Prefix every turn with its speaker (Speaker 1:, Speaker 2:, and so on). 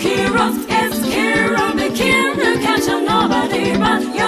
Speaker 1: heroes. It's Kira, the king, the catch, nobody but you.